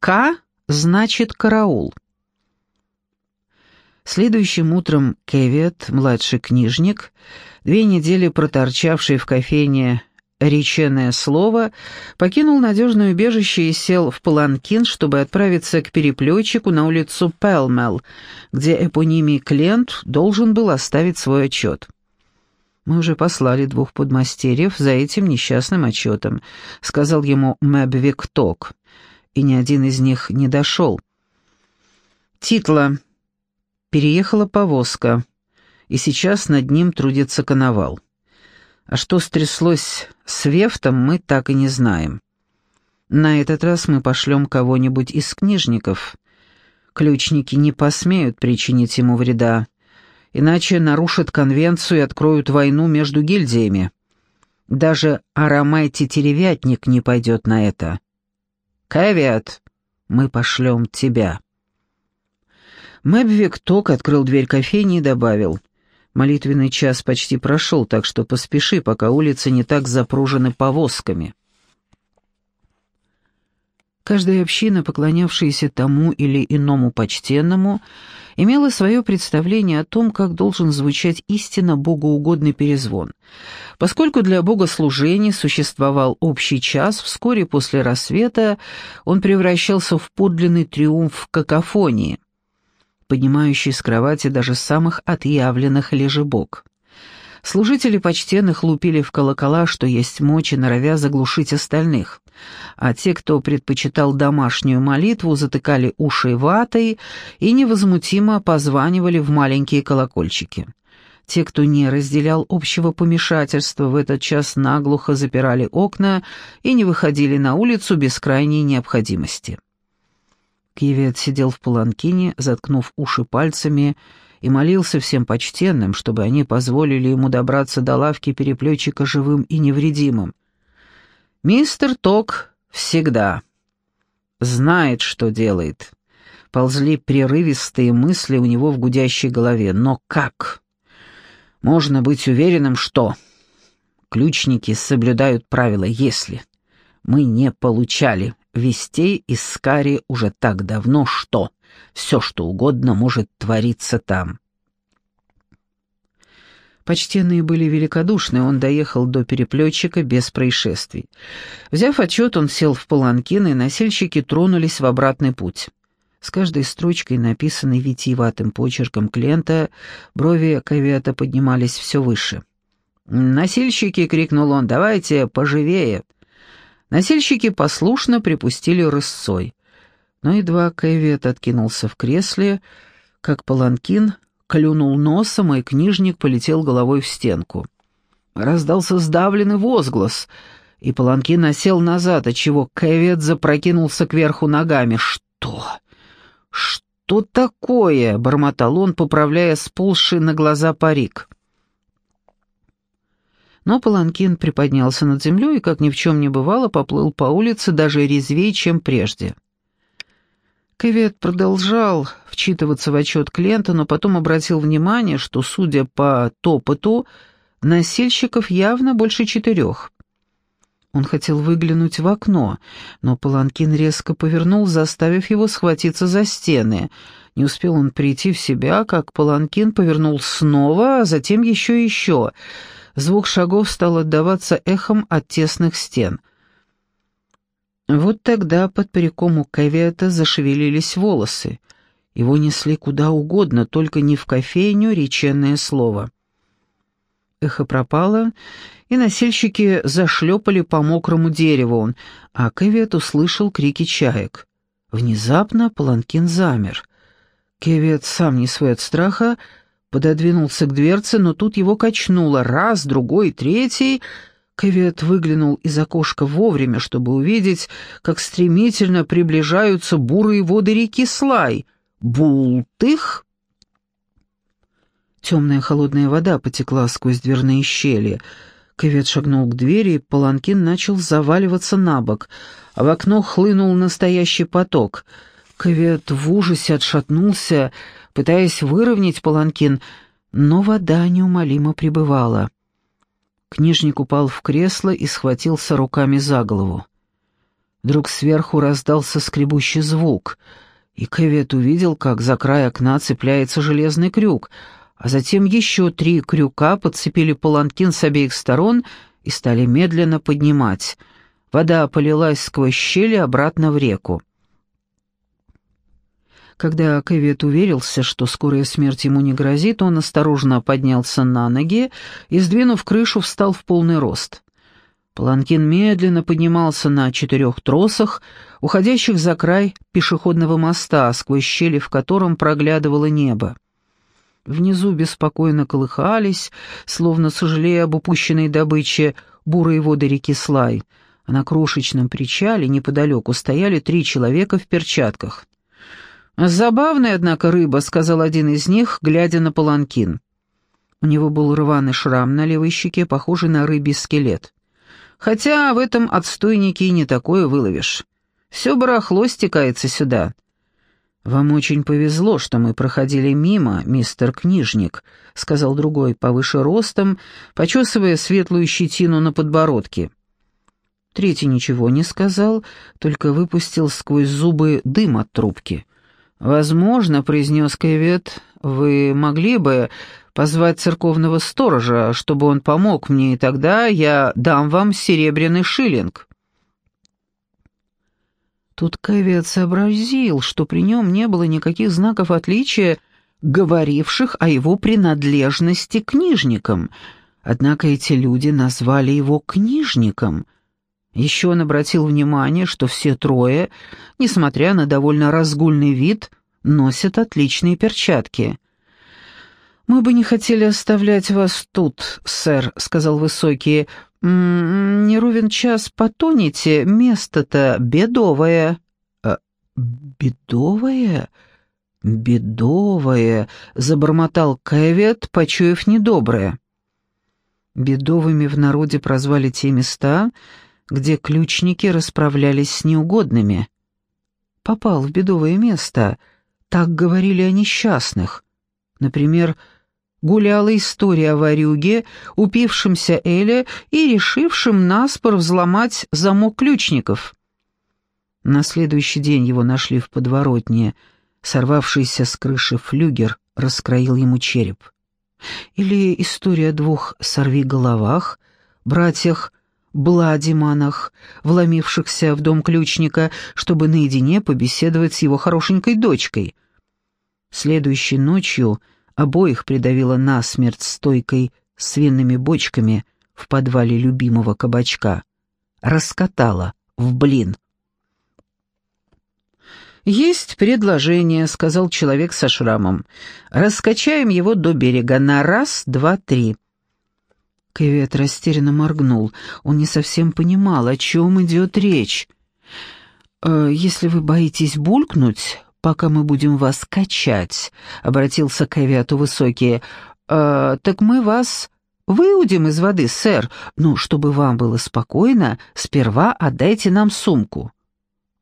«К» значит «караул». Следующим утром Кевет, младший книжник, две недели проторчавший в кофейне реченое слово, покинул надежное убежище и сел в паланкин, чтобы отправиться к переплетчику на улицу Пелмел, где эпонимий Клент должен был оставить свой отчет. «Мы уже послали двух подмастерьев за этим несчастным отчетом», — сказал ему Мэбвик Ток, и ни один из них не дошел. Титла переехала повозка, и сейчас над ним трудится коновал. А что стряслось с Вефтом, мы так и не знаем. На этот раз мы пошлем кого-нибудь из книжников. Ключники не посмеют причинить ему вреда, иначе нарушат конвенцию и откроют войну между гильдиями. Даже Арамайти-Теревятник не пойдет на это. «Кавиат, мы пошлем тебя». Мэбвик Ток открыл дверь кофейни и добавил. «Молитвенный час почти прошел, так что поспеши, пока улицы не так запружены повозками». Каждая община, поклонявшаяся тому или иному почтенному, имела свое представление о том, как должен звучать истинно богоугодный перезвон. Поскольку для богослужения существовал общий час, вскоре после рассвета он превращался в подлинный триумф какофонии поднимающий с кровати даже самых отъявленных лежебок. Служители почтенных лупили в колокола, что есть мочи, норовя заглушить остальных, а те, кто предпочитал домашнюю молитву, затыкали уши ватой и невозмутимо позванивали в маленькие колокольчики. Те, кто не разделял общего помешательства, в этот час наглухо запирали окна и не выходили на улицу без крайней необходимости. Кивет сидел в паланкине, заткнув уши пальцами, и молился всем почтенным, чтобы они позволили ему добраться до лавки переплетчика живым и невредимым. Мистер Ток всегда знает, что делает. Ползли прерывистые мысли у него в гудящей голове. Но как? Можно быть уверенным, что... Ключники соблюдают правила «если». Мы не получали вестей из Скари уже так давно, что все, что угодно может твориться там. Почтенные были великодушны, он доехал до переплетчика без происшествий. Взяв отчет, он сел в паланкин, и носильщики тронулись в обратный путь. С каждой строчкой, написанной витиеватым почерком Клента, брови Кавиата поднимались все выше. «Носильщики!» — крикнул он. «Давайте поживее!» Носильщики послушно припустили рысцой. Но едва Кэвет откинулся в кресле, как паланкин клюнул носом, и книжник полетел головой в стенку. Раздался сдавленный возглас, и паланкин осел назад, отчего Кэвет запрокинулся кверху ногами. «Что? Что такое?» — бормотал он, поправляя сползший на глаза парик. Но Паланкин приподнялся над землей и, как ни в чем не бывало, поплыл по улице даже резвее, чем прежде. Кевет продолжал вчитываться в отчет клиента, но потом обратил внимание, что, судя по топоту, носильщиков явно больше четырех. Он хотел выглянуть в окно, но Паланкин резко повернул, заставив его схватиться за стены. Не успел он прийти в себя, как Паланкин повернул снова, а затем еще и еще — Звук шагов стал отдаваться эхом от тесных стен. Вот тогда под париком у Кавета зашевелились волосы. Его несли куда угодно, только не в кофейню реченное слово. Эхо пропало, и носильщики зашлепали по мокрому дереву, а Кевет услышал крики чаек. Внезапно Паланкин замер. Кевет, сам не свой от страха, пододвинулся к дверце, но тут его качнуло раз, другой, третий. Кевет выглянул из окошка вовремя, чтобы увидеть, как стремительно приближаются бурые воды реки Слай. Бултых! Темная холодная вода потекла сквозь дверные щели. Кевет шагнул к двери, и паланкин начал заваливаться на бок, а в окно хлынул настоящий поток. Кевет в ужасе отшатнулся, пытаясь выровнять паланкин, но вода неумолимо прибывала. Книжник упал в кресло и схватился руками за голову. Вдруг сверху раздался скребущий звук, и Кевет увидел, как за край окна цепляется железный крюк, а затем еще три крюка подцепили паланкин с обеих сторон и стали медленно поднимать. Вода полилась сквозь щели обратно в реку. Когда Кевет уверился, что скорая смерть ему не грозит, он осторожно поднялся на ноги и, сдвинув крышу, встал в полный рост. Паланкин медленно поднимался на четырех тросах, уходящих за край пешеходного моста, сквозь щели в котором проглядывало небо. Внизу беспокойно колыхались, словно сожалея об упущенной добыче, бурые воды реки Слай, а на крошечном причале неподалеку стояли три человека в перчатках. «Забавная, однако, рыба», — сказал один из них, глядя на паланкин. У него был рваный шрам на левой щеке, похожий на рыбий скелет. «Хотя в этом отстойнике и не такое выловишь. Все барахло стекается сюда». «Вам очень повезло, что мы проходили мимо, мистер Книжник», — сказал другой, повыше ростом, почесывая светлую щетину на подбородке. Третий ничего не сказал, только выпустил сквозь зубы дым от трубки. «Возможно, — произнес Кевет, — вы могли бы позвать церковного сторожа, чтобы он помог мне, и тогда я дам вам серебряный шиллинг». Тут Кевет сообразил, что при нем не было никаких знаков отличия, говоривших о его принадлежности к книжникам. Однако эти люди назвали его книжником — еще он обратил внимание, что все трое, несмотря на довольно разгульный вид, носят отличные перчатки. «Мы бы не хотели оставлять вас тут, сэр», — сказал Высокий. «Не ровен час потонете, место-то бедовое». «А, «Бедовое? Бедовое», — забормотал Кэвет, почуяв недоброе. Бедовыми в народе прозвали те места, где ключники расправлялись с неугодными. Попал в бедовое место, так говорили о несчастных. Например, гуляла история о варюге, упившемся Эле и решившем наспор взломать замок ключников. На следующий день его нашли в подворотне. Сорвавшийся с крыши флюгер раскроил ему череп. Или история о двух сорвиголовах, братьях Бладиманах, вломившихся в дом ключника, чтобы наедине побеседовать с его хорошенькой дочкой. Следующей ночью обоих придавило насмерть стойкой с винными бочками в подвале любимого кабачка. Раскатала в блин. «Есть предложение», — сказал человек со шрамом. «Раскачаем его до берега на раз, два, три». Кевет растерянно моргнул. Он не совсем понимал, о чем идет речь. «Э, «Если вы боитесь булькнуть, пока мы будем вас качать», — обратился к Кевету Высокий, э, «так мы вас выудим из воды, сэр. Ну, чтобы вам было спокойно, сперва отдайте нам сумку».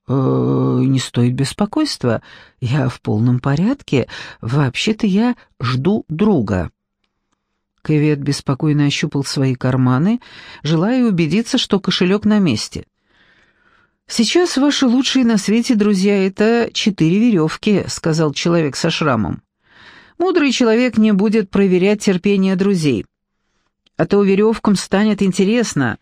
«Э, «Не стоит беспокойства. Я в полном порядке. Вообще-то я жду друга». Кевет беспокойно ощупал свои карманы, желая убедиться, что кошелек на месте. «Сейчас ваши лучшие на свете друзья — это четыре веревки», — сказал человек со шрамом. «Мудрый человек не будет проверять терпение друзей. А то веревкам станет интересно,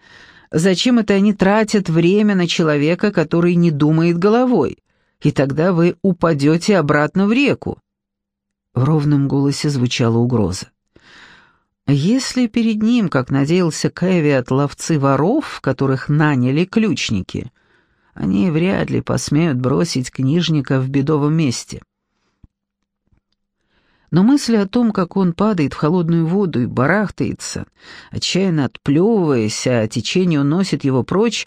зачем это они тратят время на человека, который не думает головой, и тогда вы упадете обратно в реку». В ровном голосе звучала угроза. Если перед ним, как надеялся Кэви от ловцы воров, которых наняли ключники, они вряд ли посмеют бросить книжника в бедовом месте. Но мысль о том, как он падает в холодную воду и барахтается, отчаянно отплевываясь, а течение уносит его прочь,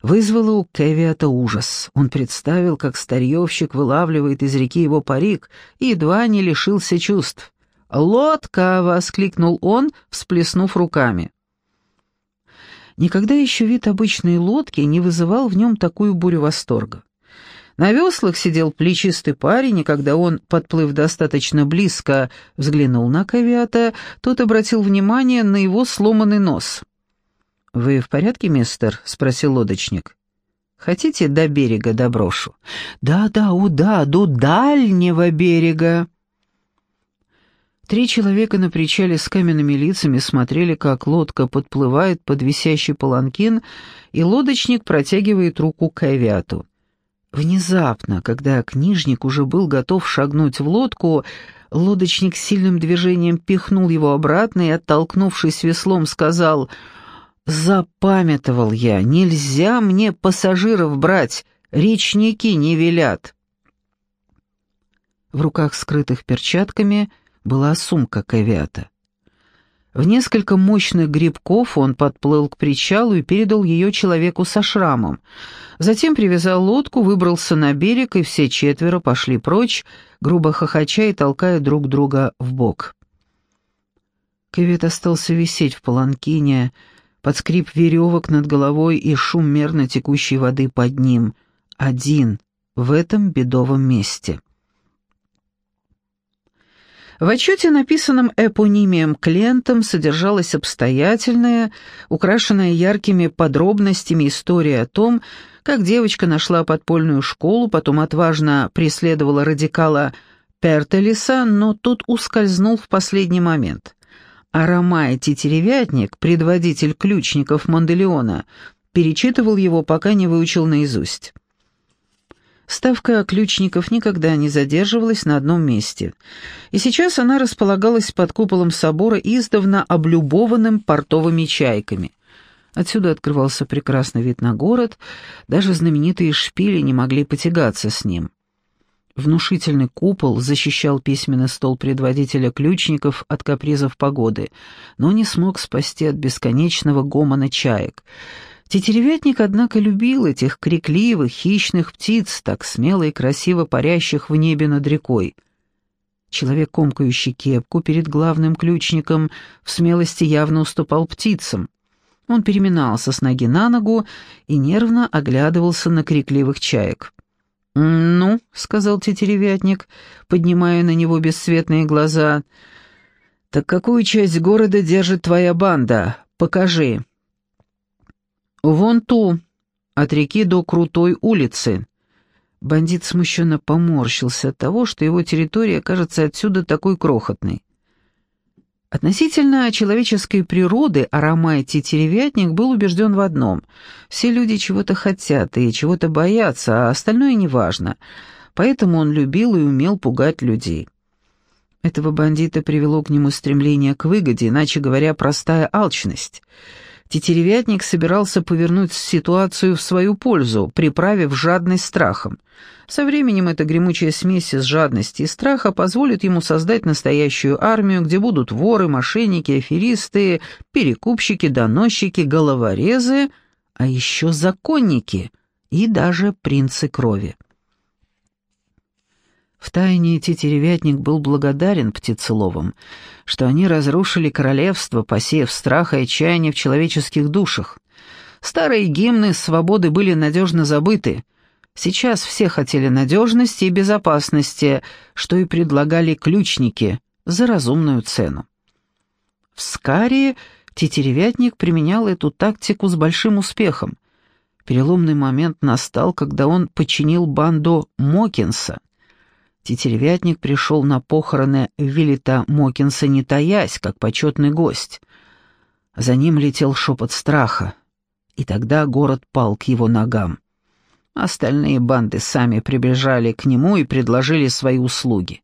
вызвала у Кевиата ужас. Он представил, как старьевщик вылавливает из реки его парик и едва не лишился чувств. «Лодка!» — воскликнул он, всплеснув руками. Никогда еще вид обычной лодки не вызывал в нем такую бурю восторга. На веслах сидел плечистый парень, и когда он, подплыв достаточно близко, взглянул на Кавиата, тот обратил внимание на его сломанный нос. «Вы в порядке, мистер?» — спросил лодочник. Хотите, до берега доброшу?» «Да-да, уда, до дальнего берега!» Три человека на причале с каменными лицами смотрели, как лодка подплывает под висящий паланкин, и лодочник протягивает руку к авиату. Внезапно, когда книжник уже был готов шагнуть в лодку, лодочник сильным движением пихнул его обратно и, оттолкнувшись веслом, сказал «Запамятовал я, нельзя мне пассажиров брать, речники не велят». В руках, скрытых перчатками, — была сумка Кавиата. В несколько мощных грибков он подплыл к причалу и передал ее человеку со шрамом. Затем привязал лодку, выбрался на берег, и все четверо пошли прочь, грубо хохоча и толкая друг друга в бок. Кавет остался висеть в паланкине, под скрип веревок над головой и шум мерно текущей воды под ним, один, в этом бедовом месте. В отчете, написанном эпонимием Клентом, содержалась обстоятельная, украшенная яркими подробностями история о том, как девочка нашла подпольную школу, потом отважно преследовала радикала Пертелиса, но тот ускользнул в последний момент. А Ромай Тетеревятник, предводитель ключников Манделеона, перечитывал его, пока не выучил наизусть. Ставка ключников никогда не задерживалась на одном месте, и сейчас она располагалась под куполом собора, издавна облюбованным портовыми чайками. Отсюда открывался прекрасный вид на город, даже знаменитые шпили не могли потягаться с ним. Внушительный купол защищал письменный стол предводителя ключников от капризов погоды, но не смог спасти от бесконечного гомона чаек — Тетеревятник, однако, любил этих крикливых, хищных птиц, так смело и красиво парящих в небе над рекой. Человек, комкающий кепку перед главным ключником, в смелости явно уступал птицам. Он переминался с ноги на ногу и нервно оглядывался на крикливых чаек. «Ну», — сказал тетеревятник, поднимая на него бесцветные глаза, — «так какую часть города держит твоя банда? Покажи». «Вон ту, от реки до Крутой улицы». Бандит смущенно поморщился от того, что его территория кажется отсюда такой крохотной. Относительно человеческой природы Арамай Тетеревятник был убежден в одном — все люди чего-то хотят и чего-то боятся, а остальное неважно, поэтому он любил и умел пугать людей. Этого бандита привело к нему стремление к выгоде, иначе говоря, простая алчность — Тетеревятник собирался повернуть ситуацию в свою пользу, приправив жадность страхом. Со временем эта гремучая смесь из жадности и страха позволит ему создать настоящую армию, где будут воры, мошенники, аферисты, перекупщики, доносчики, головорезы, а еще законники и даже принцы крови. Втайне Тетеревятник был благодарен птицеловым, что они разрушили королевство, посеяв страх и отчаяние в человеческих душах. Старые гимны свободы были надежно забыты. Сейчас все хотели надежности и безопасности, что и предлагали ключники за разумную цену. В Скарии Тетеревятник применял эту тактику с большим успехом. Переломный момент настал, когда он подчинил банду Мокинса. Тетеревятник пришел на похороны Виллита Мокинса не таясь, как почетный гость. За ним летел шепот страха, и тогда город пал к его ногам. Остальные банды сами прибежали к нему и предложили свои услуги.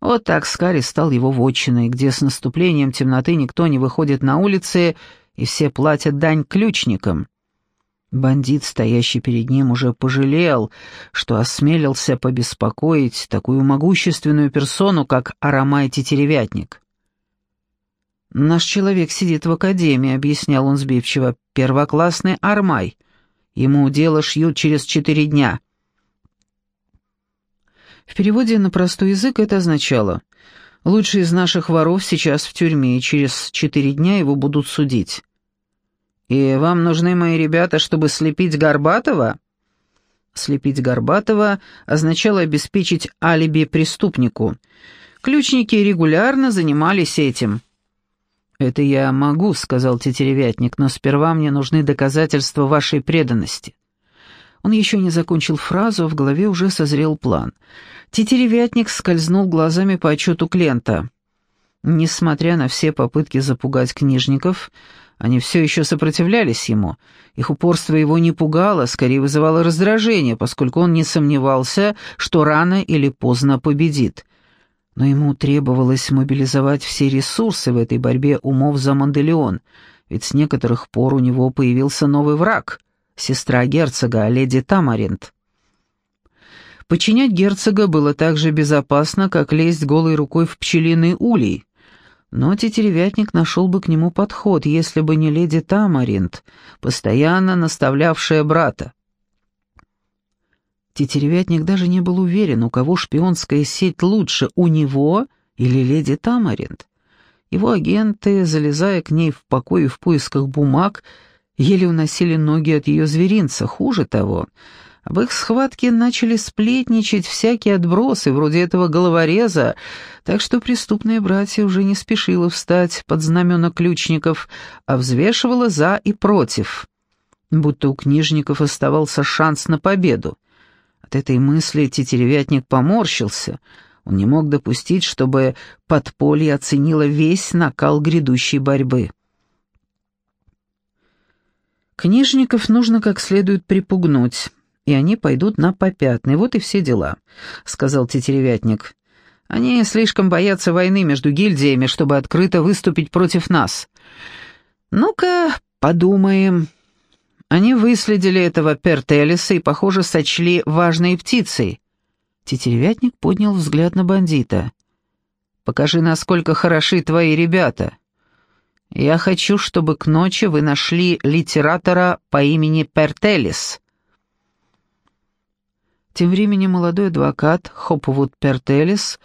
Вот так Скари стал его вотчиной, где с наступлением темноты никто не выходит на улицы, и все платят дань ключникам. Бандит, стоящий перед ним, уже пожалел, что осмелился побеспокоить такую могущественную персону, как Арамай Тетеревятник. «Наш человек сидит в академии», — объяснял он сбивчиво, — «первоклассный Армай. Ему дело шьют через четыре дня». В переводе на простой язык это означало «Лучший из наших воров сейчас в тюрьме, и через четыре дня его будут судить». «И вам нужны мои ребята, чтобы слепить Горбатова?» Слепить Горбатова означало обеспечить алиби преступнику. Ключники регулярно занимались этим. «Это я могу», — сказал Тетеревятник, — «но сперва мне нужны доказательства вашей преданности». Он еще не закончил фразу, а в голове уже созрел план. Тетеревятник скользнул глазами по отчету Клента. Несмотря на все попытки запугать книжников, они все еще сопротивлялись ему. Их упорство его не пугало, скорее вызывало раздражение, поскольку он не сомневался, что рано или поздно победит. Но ему требовалось мобилизовать все ресурсы в этой борьбе умов за Манделеон, ведь с некоторых пор у него появился новый враг — сестра герцога, леди Тамаринт. Подчинять герцога было так же безопасно, как лезть голой рукой в пчелиный улей. Но тетеревятник нашел бы к нему подход, если бы не леди Тамаринт, постоянно наставлявшая брата. Тетеревятник даже не был уверен, у кого шпионская сеть лучше, у него или леди Тамаринт. Его агенты, залезая к ней в покое в поисках бумаг, еле уносили ноги от ее зверинца. Хуже того, об их схватке начали сплетничать всякие отбросы, вроде этого головореза, так что преступные братья уже не спешило встать под знамена ключников, а взвешивала за и против, будто у книжников оставался шанс на победу. От этой мысли тетеревятник поморщился. Он не мог допустить, чтобы подполье оценило весь накал грядущей борьбы. Книжников нужно как следует припугнуть и они пойдут на попятный. Вот и все дела», — сказал Тетеревятник. «Они слишком боятся войны между гильдиями, чтобы открыто выступить против нас. Ну-ка, подумаем». Они выследили этого Пертелиса и, похоже, сочли важной птицей. Тетеревятник поднял взгляд на бандита. «Покажи, насколько хороши твои ребята. Я хочу, чтобы к ночи вы нашли литератора по имени Пертелис». Тем временем молодой адвокат Хопвуд Пертелис,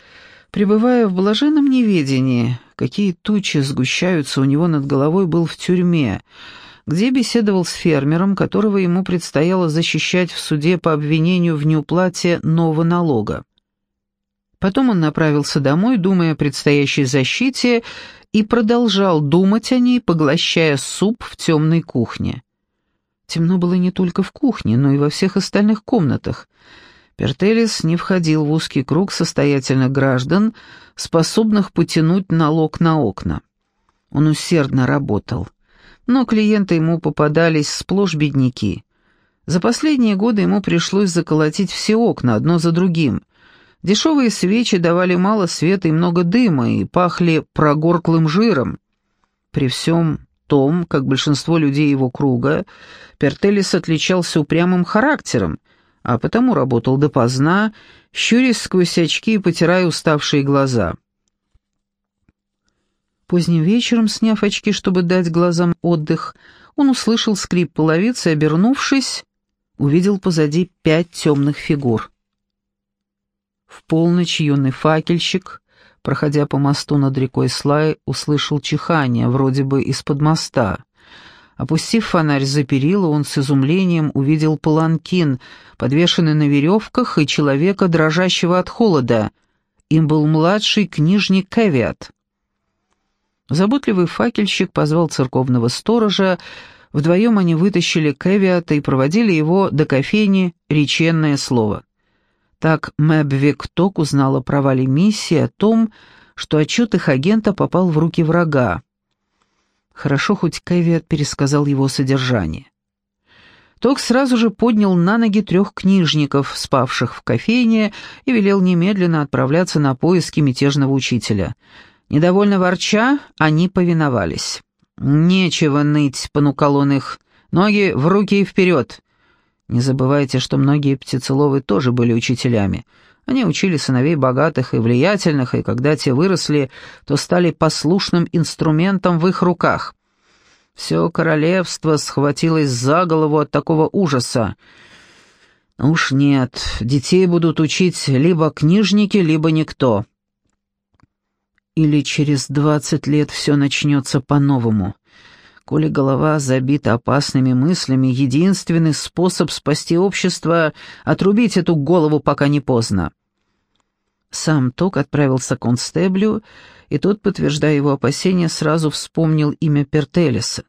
пребывая в блаженном неведении, какие тучи сгущаются у него над головой, был в тюрьме, где беседовал с фермером, которого ему предстояло защищать в суде по обвинению в неуплате нового налога. Потом он направился домой, думая о предстоящей защите, и продолжал думать о ней, поглощая суп в темной кухне. Темно было не только в кухне, но и во всех остальных комнатах. Пертелис не входил в узкий круг состоятельных граждан, способных потянуть налог на окна. Он усердно работал. Но клиенты ему попадались сплошь бедняки. За последние годы ему пришлось заколотить все окна, одно за другим. Дешевые свечи давали мало света и много дыма, и пахли прогорклым жиром. При всем том, как большинство людей его круга, Пертелис отличался упрямым характером, а потому работал допоздна, щурясь сквозь очки и потирая уставшие глаза. Поздним вечером, сняв очки, чтобы дать глазам отдых, он услышал скрип половицы обернувшись, увидел позади пять темных фигур. В полночь юный факельщик проходя по мосту над рекой Слай, услышал чихание, вроде бы из-под моста. Опустив фонарь за перила, он с изумлением увидел паланкин, подвешенный на веревках, и человека, дрожащего от холода. Им был младший книжник Кавиат. Заботливый факельщик позвал церковного сторожа, вдвоем они вытащили Кавиата и проводили его до кофейни «Реченное слово». Так Мэбвик Ток узнал о провале миссии, о том, что отчет их агента попал в руки врага. Хорошо, хоть Кэвиат пересказал его содержание. Ток сразу же поднял на ноги трех книжников, спавших в кофейне, и велел немедленно отправляться на поиски мятежного учителя. Недовольно ворча, они повиновались. «Нечего ныть», — понукал он их, — «ноги в руки и вперед. Не забывайте, что многие птицеловы тоже были учителями. Они учили сыновей богатых и влиятельных, и когда те выросли, то стали послушным инструментом в их руках. Все королевство схватилось за голову от такого ужаса. Уж нет, детей будут учить либо книжники, либо никто. Или через двадцать лет все начнется по-новому. Коли голова забита опасными мыслями, единственный способ спасти общество — отрубить эту голову, пока не поздно. Сам Ток отправился к констеблю, и тот, подтверждая его опасения, сразу вспомнил имя Пертелеса.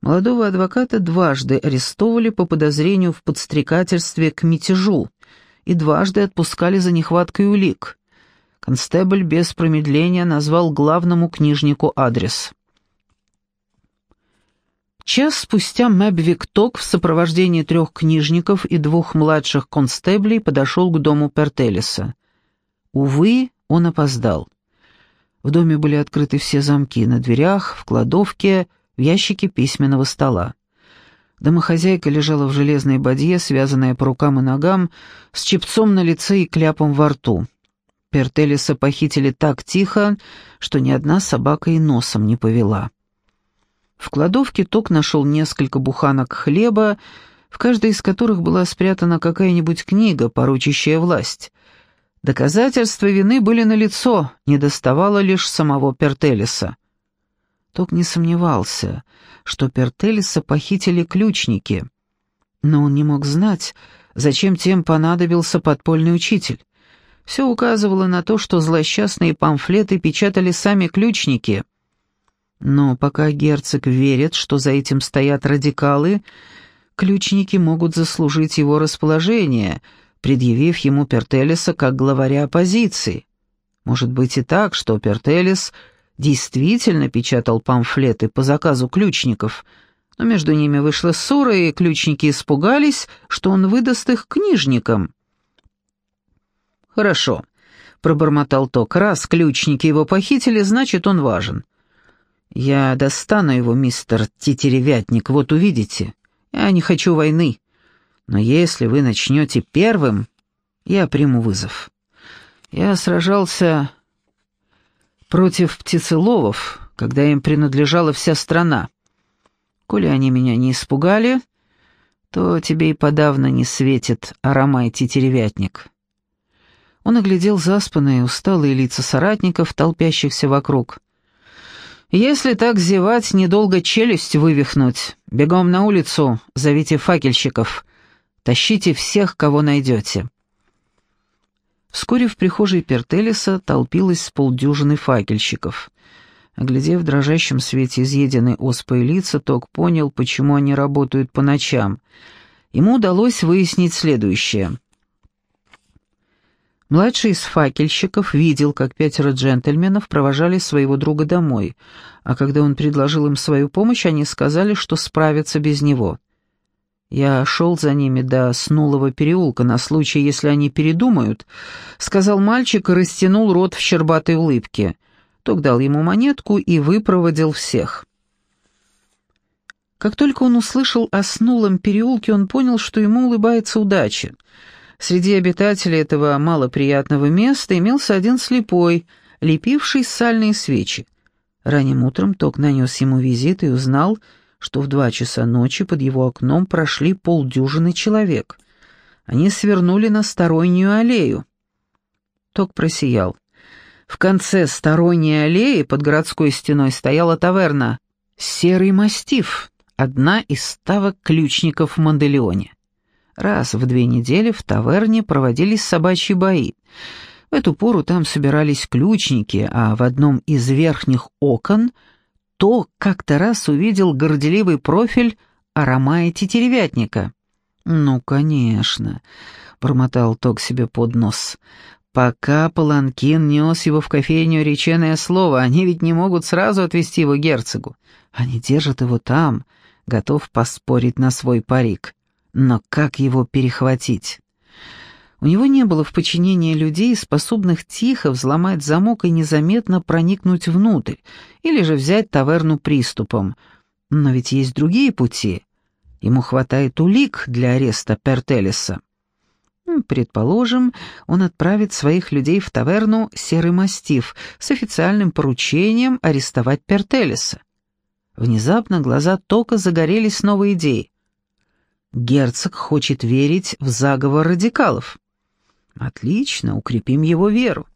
Молодого адвоката дважды арестовывали по подозрению в подстрекательстве к мятежу и дважды отпускали за нехваткой улик. Констебль без промедления назвал главному книжнику адрес. Час спустя Мэбвик Ток в сопровождении трех книжников и двух младших констеблей подошел к дому Пертелиса. Увы, он опоздал. В доме были открыты все замки на дверях, в кладовке, в ящике письменного стола. Домохозяйка лежала в железной бадье, связанная по рукам и ногам, с чепцом на лице и кляпом во рту. Пертелиса похитили так тихо, что ни одна собака и носом не повела. В кладовке Ток нашел несколько буханок хлеба, в каждой из которых была спрятана какая-нибудь книга, поручащая власть. Доказательства вины были налицо, не доставало лишь самого Пертелиса. Ток не сомневался, что Пертелиса похитили ключники. Но он не мог знать, зачем тем понадобился подпольный учитель. Все указывало на то, что злосчастные памфлеты печатали сами ключники — но пока герцог верит, что за этим стоят радикалы, ключники могут заслужить его расположение, предъявив ему Пертелеса как главаря оппозиции. Может быть и так, что Пертелес действительно печатал памфлеты по заказу ключников, но между ними вышла ссора, и ключники испугались, что он выдаст их книжникам. «Хорошо», — пробормотал Ток, — «раз ключники его похитили, значит, он важен». «Я достану его, мистер Тетеревятник, вот увидите. Я не хочу войны. Но если вы начнете первым, я приму вызов. Я сражался против птицеловов, когда им принадлежала вся страна. Коли они меня не испугали, то тебе и подавно не светит аромай Тетеревятник». Он оглядел заспанные, усталые лица соратников, толпящихся вокруг. Если так зевать, недолго челюсть вывихнуть. Бегом на улицу, зовите факельщиков. Тащите всех, кого найдете». Вскоре в прихожей Пертелиса толпилось с полдюжины факельщиков. Оглядев в дрожащем свете изъеденные оспой лица, Ток понял, почему они работают по ночам. Ему удалось выяснить следующее — Младший из факельщиков видел, как пятеро джентльменов провожали своего друга домой, а когда он предложил им свою помощь, они сказали, что справятся без него. «Я шел за ними до Снулого переулка на случай, если они передумают», — сказал мальчик и растянул рот в щербатой улыбке. Ток дал ему монетку и выпроводил всех. Как только он услышал о Снулом переулке, он понял, что ему улыбается удача — Среди обитателей этого малоприятного места имелся один слепой, лепивший сальные свечи. Ранним утром Ток нанес ему визит и узнал, что в два часа ночи под его окном прошли полдюжины человек. Они свернули на стороннюю аллею. Ток просиял. В конце сторонней аллеи под городской стеной стояла таверна «Серый мастиф», одна из ставок ключников в Манделеоне. Раз в две недели в таверне проводились собачьи бои. В эту пору там собирались ключники, а в одном из верхних окон то как-то раз увидел горделивый профиль Арамая Тетеревятника. «Ну, конечно», — бормотал Ток себе под нос. «Пока Паланкин нес его в кофейню реченое слово, они ведь не могут сразу отвезти его герцогу. Они держат его там, готов поспорить на свой парик. Но как его перехватить? У него не было в подчинении людей, способных тихо взломать замок и незаметно проникнуть внутрь, или же взять таверну приступом. Но ведь есть другие пути. Ему хватает улик для ареста Пертелеса. Предположим, он отправит своих людей в таверну «Серый мастиф» с официальным поручением арестовать Пертелеса. Внезапно глаза Тока загорелись новой идеей. Герцог хочет верить в заговор радикалов. Отлично, укрепим его веру.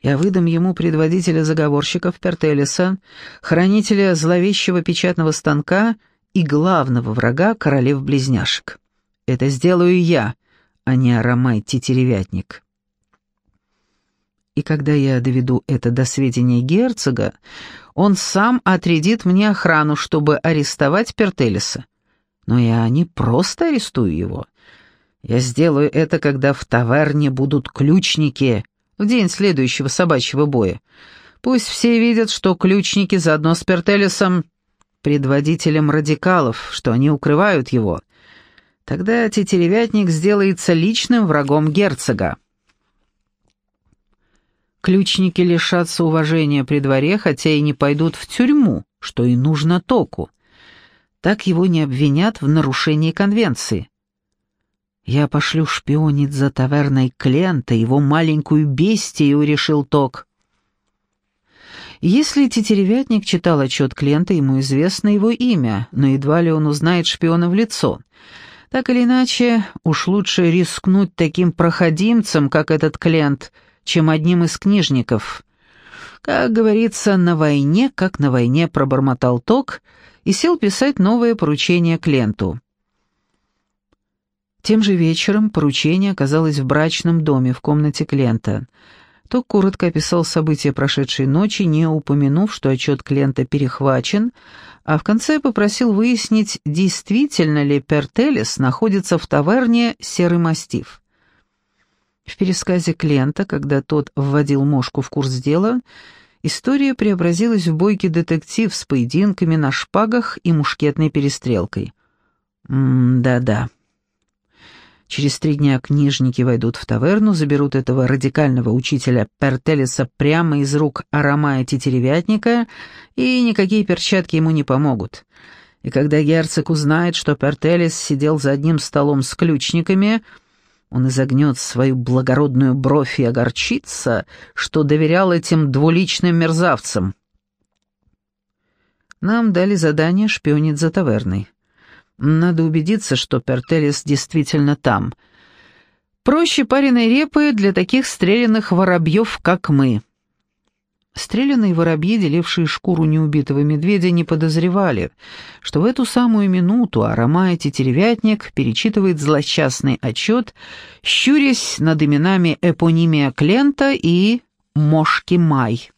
Я выдам ему предводителя заговорщиков Пертелеса, хранителя зловещего печатного станка и главного врага королев-близняшек. Это сделаю я, а не Арамай Тетеревятник. И когда я доведу это до сведения герцога, он сам отрядит мне охрану, чтобы арестовать Пертелиса. Но я не просто арестую его. Я сделаю это, когда в таверне будут ключники в день следующего собачьего боя. Пусть все видят, что ключники заодно с Пертелисом, предводителем радикалов, что они укрывают его. Тогда тетеревятник сделается личным врагом герцога. Ключники лишатся уважения при дворе, хотя и не пойдут в тюрьму, что и нужно току. Так его не обвинят в нарушении конвенции. Я пошлю шпионить за таверной Клента, его маленькую бестию, решил Ток. Если тетеревятник читал отчет Клента, ему известно его имя, но едва ли он узнает шпиона в лицо. Так или иначе, уж лучше рискнуть таким проходимцем, как этот Клент — чем одним из книжников. Как говорится, на войне, как на войне пробормотал Ток и сел писать новое поручение Кленту. Тем же вечером поручение оказалось в брачном доме в комнате Клента. Ток коротко описал события прошедшей ночи, не упомянув, что отчет Клента перехвачен, а в конце попросил выяснить, действительно ли Пертелес находится в таверне «Серый мастиф». В пересказе Клента, когда тот вводил Мошку в курс дела, история преобразилась в бойкий детектив с поединками на шпагах и мушкетной перестрелкой. Да-да. Через три дня книжники войдут в таверну, заберут этого радикального учителя Пертелеса прямо из рук Арамая Тетеревятника, и никакие перчатки ему не помогут. И когда герцог узнает, что Пертелес сидел за одним столом с ключниками, он изогнет свою благородную бровь и огорчится, что доверял этим двуличным мерзавцам. Нам дали задание шпионить за таверной. Надо убедиться, что Пертелис действительно там. Проще пареной репы для таких стрелянных воробьев, как мы. Стреляные воробьи, делившие шкуру неубитого медведя, не подозревали, что в эту самую минуту Арамай Тетеревятник перечитывает злосчастный отчет, щурясь над именами Эпонимия Клента и Мошки Май.